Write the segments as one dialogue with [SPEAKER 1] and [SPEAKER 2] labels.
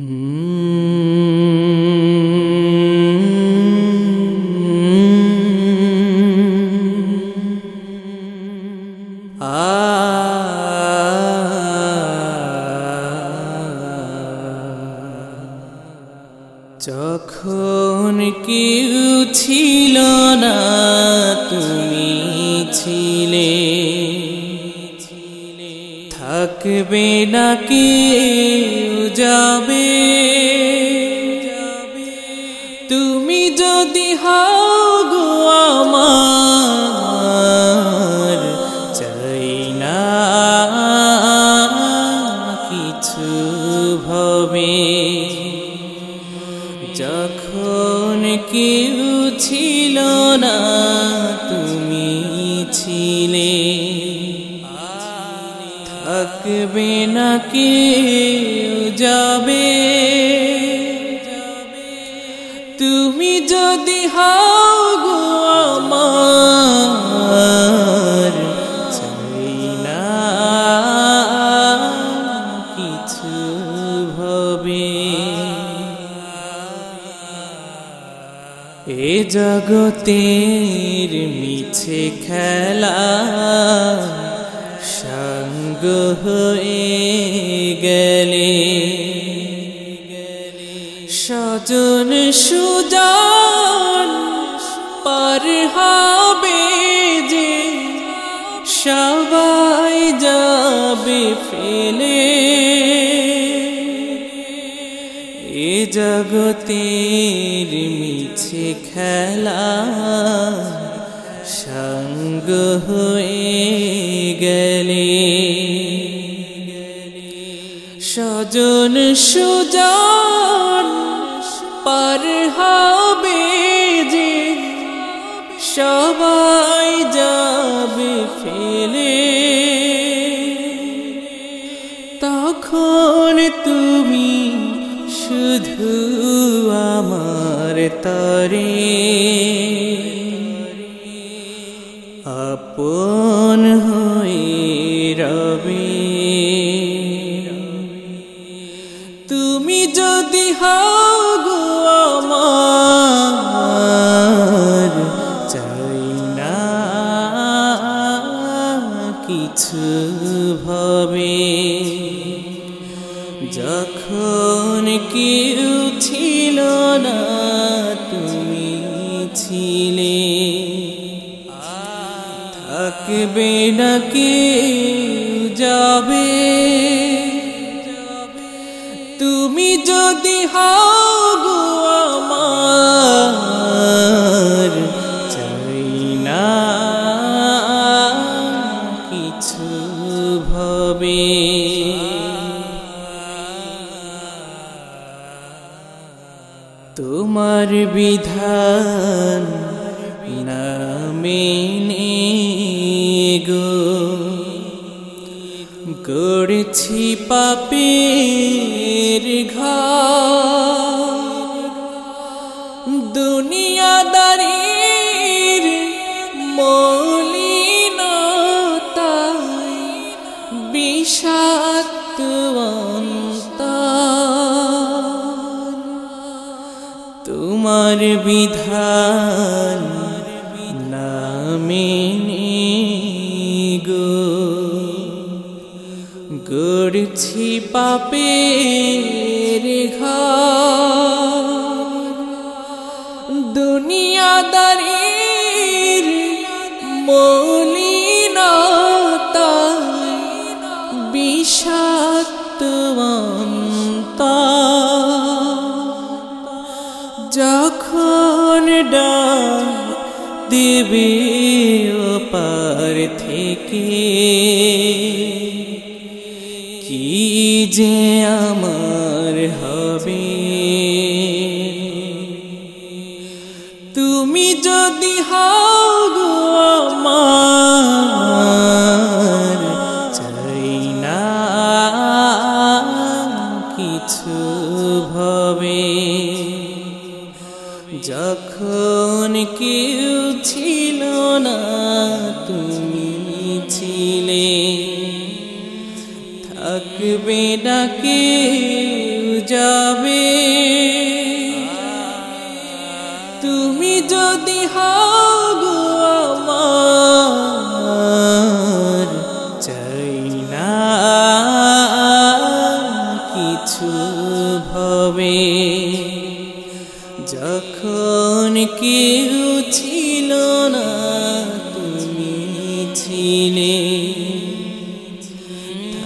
[SPEAKER 1] যখন কেউ ছিল না তুমি ছিলে। থাকবে না কেউ যাবে? তুমি যদি হাও গো আমার, চাই না কিছু ভবে। যখন কেউ ছিল না, তুমি ছিলে। থাকবে না কেউ যাবে? তুমি যদি হাও গো আমার চাই না কিছু ভবে। এ জগতের মিছে খেলা হয়ে গেলে সজন সুজন পার হবে যে সবাই যাবে ফেলে। এ জগতের মিছে খেলা সঙ্গ হয়ে গেলে সজন সুজন পার হবে যে সবাই যাবে ফেলে। তখন তুমি শুধু আমার তরে। আপন হয়ে রবে। তুমি যদি হাও গো আমার, চাই না কিছু ভবে। যখন কেউ ছিল না, তুমি ছিলে। থাকবে না কেউ যাবে। তুমি যদি হাও গো আমার, চাই না কিছু ভবে। তোমার বিধান না মেনে গো। গড়ছি পাপের ঘর। দুনিয়াদারির পাপের ঘর। দুনিয়াদারির মলিনতায় বিষাক্ত যখন ডাক দেবে পার থেকে কি যে আমার হবে? তুমি যদি হাও গো আমার, চাই না কিছু ভবে। যখন কেউ ছিল না, তুমি ছিলে। থাকবে না কেউ যাবে তুমি যদি হও গো আমার, চাই না কিছু ভবে। যখন কেউ ছিল না, তুমি ছিলে।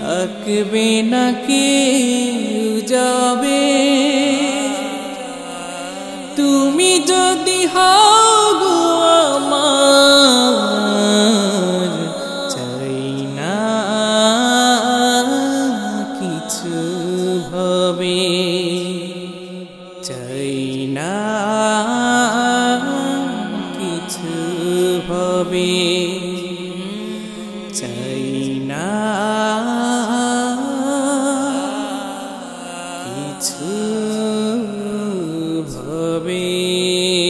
[SPEAKER 1] থাকবে না কেউ যাবে? তুমি যদি হও গো আমার, চাই না কিছু ভবে চাই না কিছু ভবে ভবে।